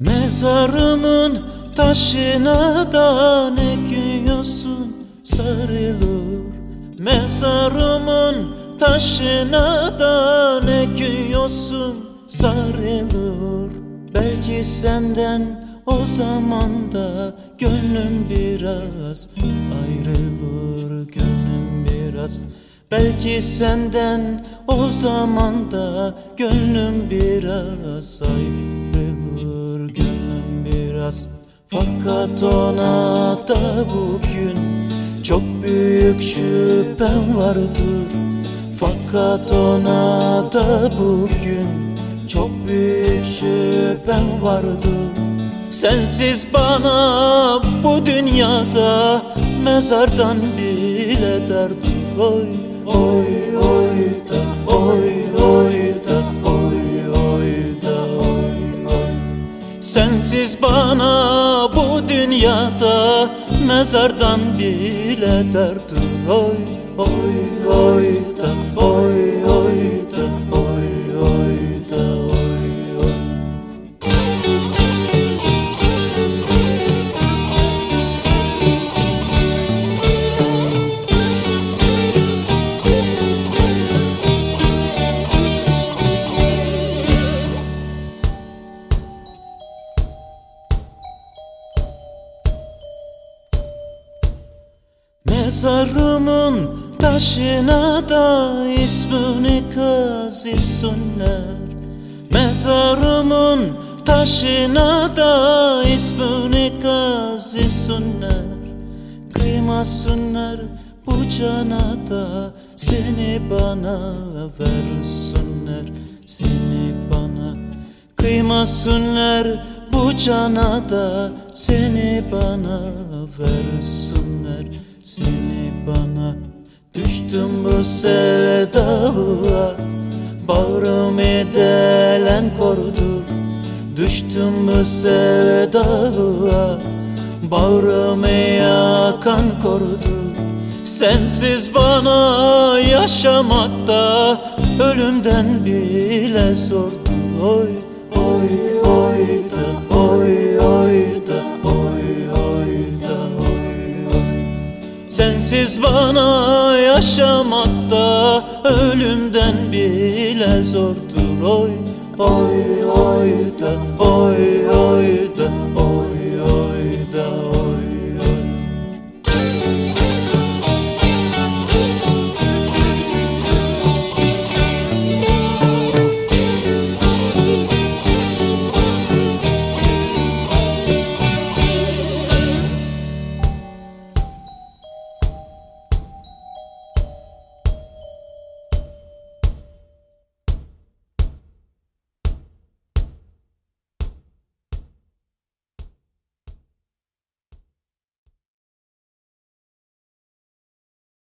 Mezarımın taşına da ne giyiyorsun? Sarılır. Mezarımın taşına da ne giyiyorsun? Sarılır. Belki senden o zaman da gönlüm biraz ayrılır Gönlüm biraz. Belki senden o zaman da gönlüm biraz ayrılır biraz Fakat ona da bugün çok büyük şüphem vardır Fakat ona da bugün çok büyük şüphem vardır Sensiz bana bu dünyada mezardan bile derdim Oy oy oy da oy Sensiz bana bu dünyada mezardan bile derdim Oy oy oy da oy Mezarımın taşına da ismini kazısınlar. Mezarımın taşına da ismini kazısınlar. Kıymasınlar bu cana da seni bana versinler Seni bana. Kıymasınlar bu cana da seni bana versinler Seni bana düştüm bu sevdalığa Bağrım edelen korudur Düştüm bu sevdalığa Bağrımı yakan korudu Sensiz bana yaşamakta Ölümden bile zordur Oy oy oy da Sensiz bana yaşamakta Ölümden bile zordur. Oy oy oy da oy oy